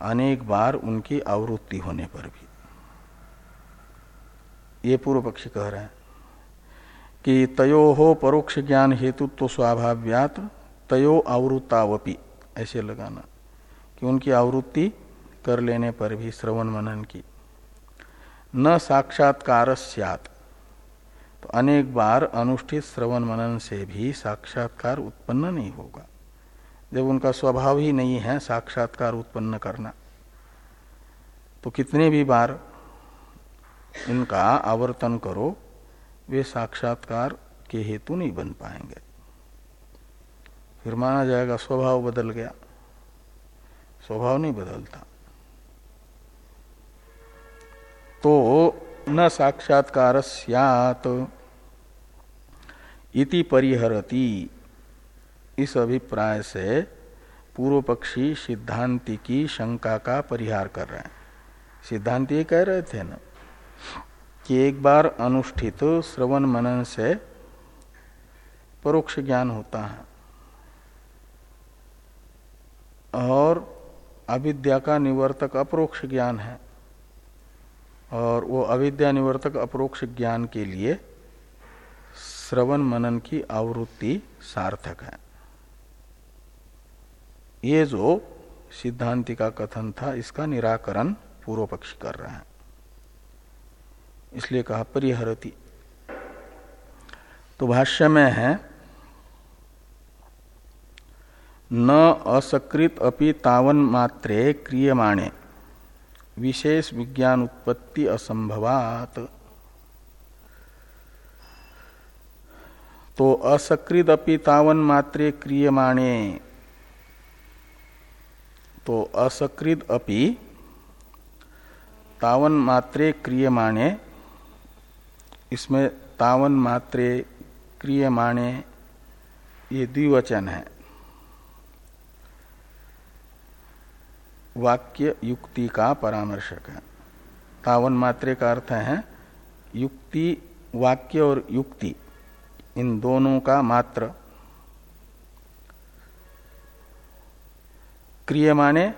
अनेक बार उनकी आवृत्ति होने पर भी। ये पूर्व पक्षी कह रहे हैं कि तयो हो परोक्ष ज्ञान हेतु तो स्वाभाव्यात तयो आवृत्तावपी ऐसे लगाना, कि उनकी आवृत्ति कर लेने पर भी श्रवण मनन की। न साक्षात्कार सियात। तो अनेक बार अनुष्ठित श्रवण मनन से भी साक्षात्कार उत्पन्न नहीं होगा। जब उनका स्वभाव ही नहीं है साक्षात्कार उत्पन्न करना। तो कितने भी बार इनका आवर्तन करो, वे साक्षात्कार के हेतु नहीं बन पाएँगे। फिर माना जाएगा स्वभाव बदल गया। स्वभाव नहीं बदलता। तो न साक्षात्कार इति परिहरती। इस अभिप्राय से पूर्व पक्षी सिद्धांति की शंका का परिहार कर रहे हैं। सिद्धांत ये कह रहे थे ना कि एक बार अनुष्ठित श्रवण मनन से परोक्ष ज्ञान होता है। और अविद्या का निवर्तक अप्रोक्ष ज्ञान है। और वो अविद्या निवर्तक अप्रोक्ष ज्ञान के लिए श्रवण मनन की आवृत्ति सार्थक है। ये जो सिद्धांति का कथन था, इसका निराकरण पूर्व पक्षी कर रहे हैं। इसलिए कहा, परिहरती। तो भाष्य में है न असकृत अपि तावन मात्रे क्रियमाणे। विशेष विज्ञान उत्पत्ति असंभवात तो असकृत अपि तावन मात्रे क्रियमाणे। तो असकृत अपि तावन मात्रे क्रियमाणे। इसमें तावन मात्रे क्रियमाणे ये द्विवचन है। वाक्य युक्ति का परामर्शक है। तावन मात्रे का अर्थ है, युक्ति, वाक्य और युक्ति, इन दोनों का मात्र। क्रियमाने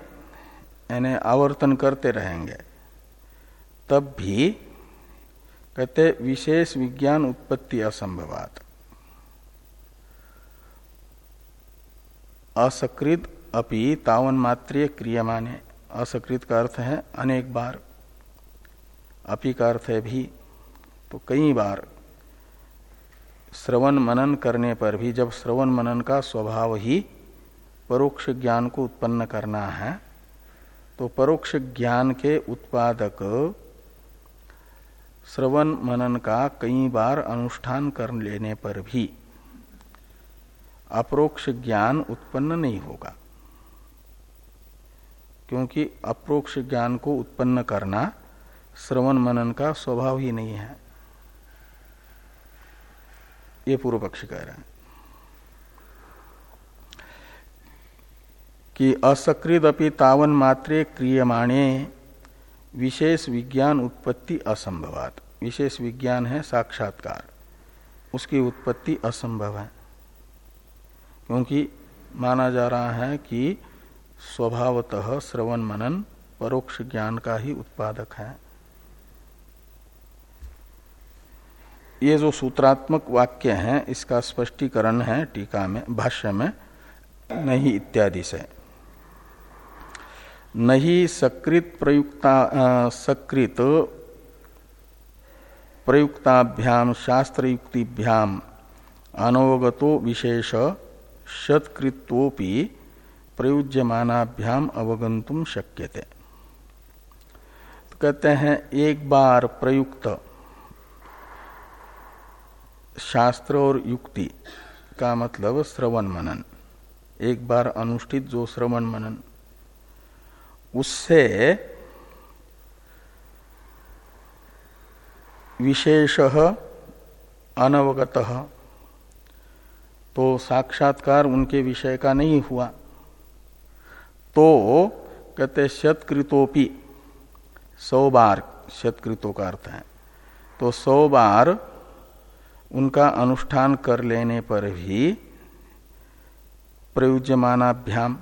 यानी आवर्तन करते रहेंगे। तब भी, कहते, विशेष विज्ञान उत्पत्ति असंभवात। असकृत अपि तावन मात्रीय क्रियमाने असकृत का अर्थ है, अनेक बार। अपि का अर्थ है भी तो कई बार। श्रवण मनन करने पर भी, जब श्रवण मनन का स्वभाव ही परोक्ष ज्ञान को उत्पन्न करना है तो परोक्ष ज्ञान के उत्पादक श्रवण मनन का कई बार अनुष्ठान कर लेने पर भी अपरोक्ष ज्ञान उत्पन्न नहीं होगा। क्योंकि अप्रोक्ष ज्ञान को उत्पन्न करना श्रवण मनन का स्वभाव ही नहीं है। ये पूर्व पक्ष कह रहे हैं कि असकृत अपि तावन मात्रे क्रियमाणे विशेष विज्ञान उत्पत्ति असंभवात। विशेष विज्ञान है साक्षात्कार। उसकी उत्पत्ति असंभव है। क्योंकि माना जा रहा है कि स्वभावतः श्रवण मनन परोक्ष ज्ञान का ही उत्पादक है। ये जो सूत्रात्मक वाक्य है, इसका स्पष्टीकरण है टीका में, भाष्य में, नहीं इत्यादि से। नहीं सकृत प्रयुक्ता सकृत प्रयुक्ताभ्याम शास्त्र युक्तिभ्याम अनवगतो विशेष, शतकृत्वोपि प्रयुज्यमानाभ्याम अवगंतुम शक्यते। तो कहते हैं, एक बार प्रयुक्त शास्त्र और युक्ति का मतलब श्रवण मनन। एक बार अनुष्ठित जो श्रवण मनन, उससे विशेष अनवगत तो साक्षात्कार उनके विषय का नहीं हुआ। तो कहते शतकृतोपि। सौ बार शतकृतों का अर्थ है। तो सौ बार उनका अनुष्ठान कर लेने पर भी प्रयुज्यमानाभ्याम,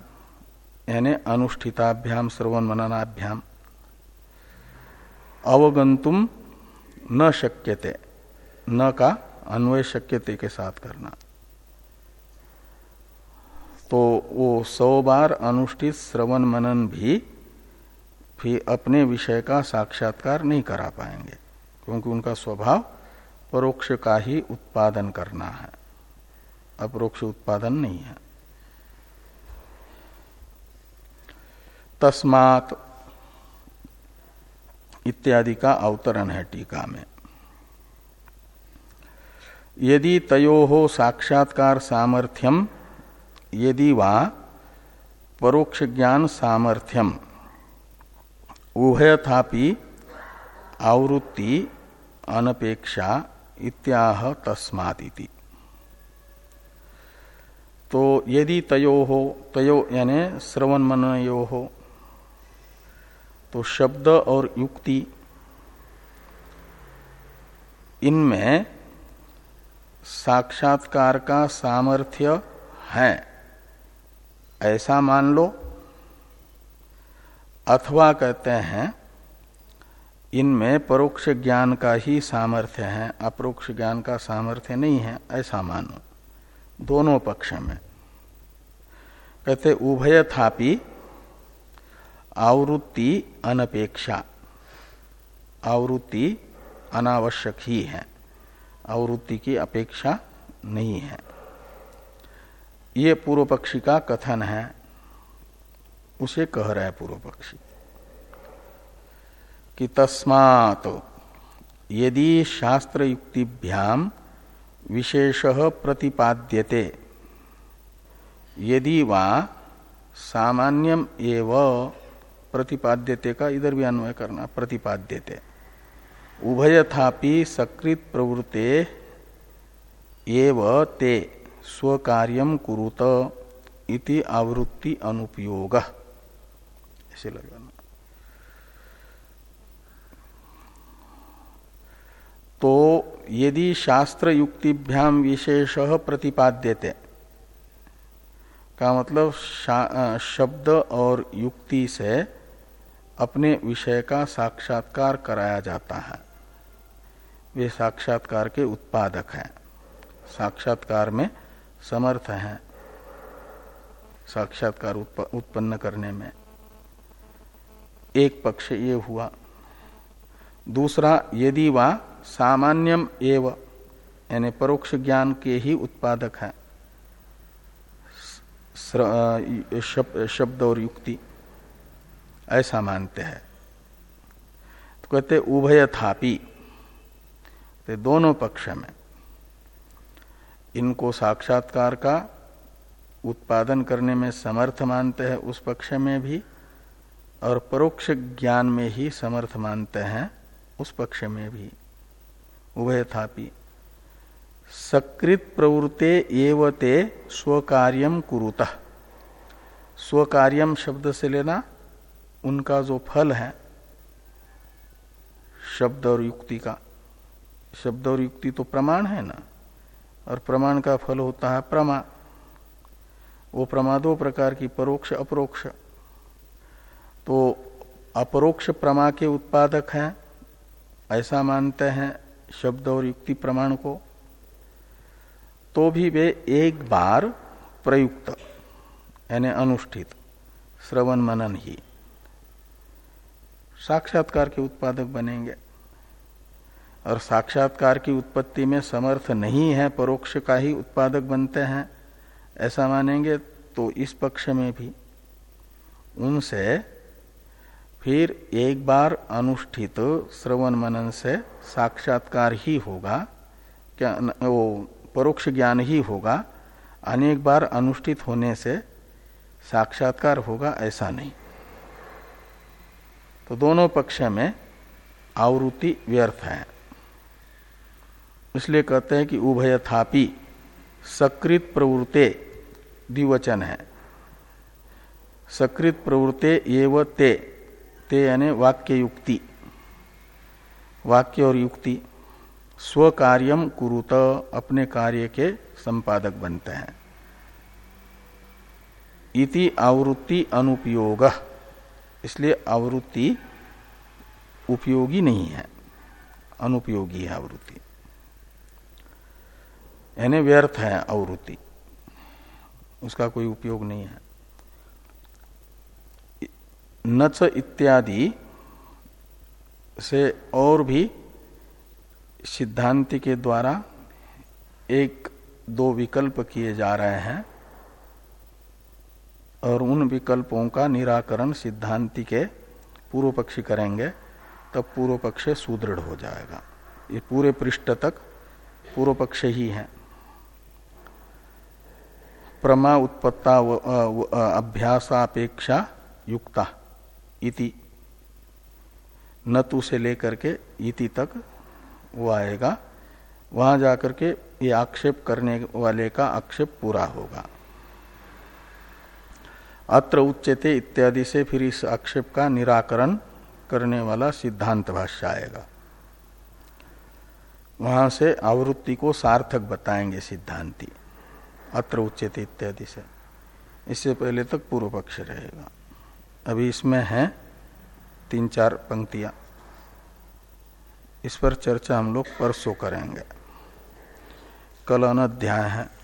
यानी अनुष्ठिताभ्याम श्रवण मननाभ्याम अवगंतुम न शक्यते, न का अन्वय शक्यते के साथ करना। तो वो सौ बार अनुष्ठित श्रवण मनन भी फिर अपने विषय का साक्षात्कार नहीं करा पाएँगे, क्योंकि उनका स्वभाव परोक्ष का ही उत्पादन करना है। अपरोक्ष उत्पादन नहीं है। तस्मात इत्यादि का अवतरण है टीका में। यदि तयो हो साक्षात्कार सामर्थ्यम यदि वा परोक्ष ज्ञान सामर्थ्यम, उभयथापि आवृत्ति, अनपेक्षा इत्याह तस्मात तो यदि तयो हो तयो यानी श्रवण मन यो हो तो शब्द और युक्ति, इनमें साक्षात्कार का सामर्थ्य है। ऐसा मान लो, अथवा कहते हैं, इनमें परोक्ष ज्ञान का ही सामर्थ्य है, अपरोक्ष ज्ञान का सामर्थ्य नहीं है, ऐसा मानो, दोनों पक्ष में। कहते, उभय थापि, आवृत्ति अनपेक्षा। आवृत्ति अनावश्यक ही है, आवृत्ति की अपेक्षा नहीं है। ये पूर्व पक्षी का कथन है, उसे कह रहा है पूर्व पक्षी कि तस्मात यदि शास्त्र युक्तिभ्याम विशेष प्रतिपाद्यते, यदि वा सामान्यम एव प्रतिपाद्यते का इधर भी अन्वय करना, प्रतिपाद्यते। उभयथापि सकृत प्रवृत्ते एव ते। स्वकार्यम कुरुत इति आवृत्ति अनुपयोग। ऐसे लगाना तो यदि शास्त्र युक्तिभ्याम विशेष प्रतिपाद्यते, का मतलब शब्द और युक्ति से अपने विषय का साक्षात्कार कराया जाता है। वे साक्षात्कार के उत्पादक हैं। साक्षात्कार में समर्थ हैं साक्षात्कार उत्पन्न करने में। एक पक्ष ये हुआ। दूसरा, यदि वह सामान्यम एव, यानी परोक्ष ज्ञान के ही उत्पादक है। शब्द और युक्ति ऐसा मानते हैं। तो कहते उभय थापी तो दोनों पक्ष में इनको साक्षात्कार का उत्पादन करने में समर्थ मानते हैं, उस पक्ष में भी, और परोक्ष ज्ञान में ही समर्थ मानते हैं, उस पक्ष में भी। उभय थापी। सकृत प्रवृत्ते एवते स्वकार्यम कुरुत। स्वकार्यम शब्द से लेना उनका जो फल है, शब्द और युक्ति का। शब्द और युक्ति तो प्रमाण है ना? और प्रमाण का फल होता है प्रमा। वो प्रमा दो प्रकार की, परोक्ष, अपरोक्ष। तो अपरोक्ष प्रमा के उत्पादक हैं, ऐसा मानते हैं शब्द और युक्ति प्रमाण को। तो भी वे एक बार प्रयुक्त, यानी अनुष्ठित, श्रवण मनन ही। साक्षात्कार के उत्पादक बनेंगे। और साक्षात्कार की उत्पत्ति में समर्थ नहीं है, परोक्ष का ही उत्पादक बनते हैं। ऐसा मानेंगे तो इस पक्ष में भी। उनसे फिर एक बार अनुष्ठित श्रवण मनन से साक्षात्कार ही होगा, क्या वो परोक्ष ज्ञान ही होगा। अनेक बार अनुष्ठित होने से साक्षात्कार होगा, ऐसा नहीं। तो दोनों पक्ष में आवृत्ति व्यर्थ है। इसलिए कहते हैं कि उभय थापी सकृत प्रवृत्ते द्विवचन है। सकृत प्रवृत्ते एव ते ते यानी वाक्य युक्ति वाक्य और युक्ति स्व कार्यम कुरुत, अपने कार्य के संपादक बनते हैं। इति आवृत्ति अनुपयोग, इसलिए आवृत्ति उपयोगी नहीं है, अनुपयोगी है आवृत्ति। यानी व्यर्थ है आवृत्ति उसका कोई उपयोग नहीं है। नच इत्यादि से और भी सिद्धांति के द्वारा एक दो विकल्प किए जा रहे हैं और उन विकल्पों का निराकरण सिद्धांति के पूर्व पक्षी करेंगे, तब पूर्व पक्ष सुदृढ़ हो जाएगा। ये पूरे पृष्ठ तक पूर्व पक्ष ही है। प्रमा उत्पत्ता अभ्यासापेक्षा युक्ता इति। नतु से लेकर के इति तक वो आएगा। वहाँ जाकर के ये आक्षेप करने वाले का आक्षेप पूरा होगा। अत्र उच्चते इत्यादि से फिर इस आक्षेप का निराकरण करने वाला सिद्धांत भाष्य आएगा। वहाँ से आवृत्ति को सार्थक बताएँगे सिद्धांति। अत्र उचित इत्यादि से। इससे पहले तक पूर्व पक्ष रहेगा। अभी इसमें है तीन चार पंक्तियाँ। इस पर चर्चा हम लोग परसों करेंगे। कल अनाध्याय है।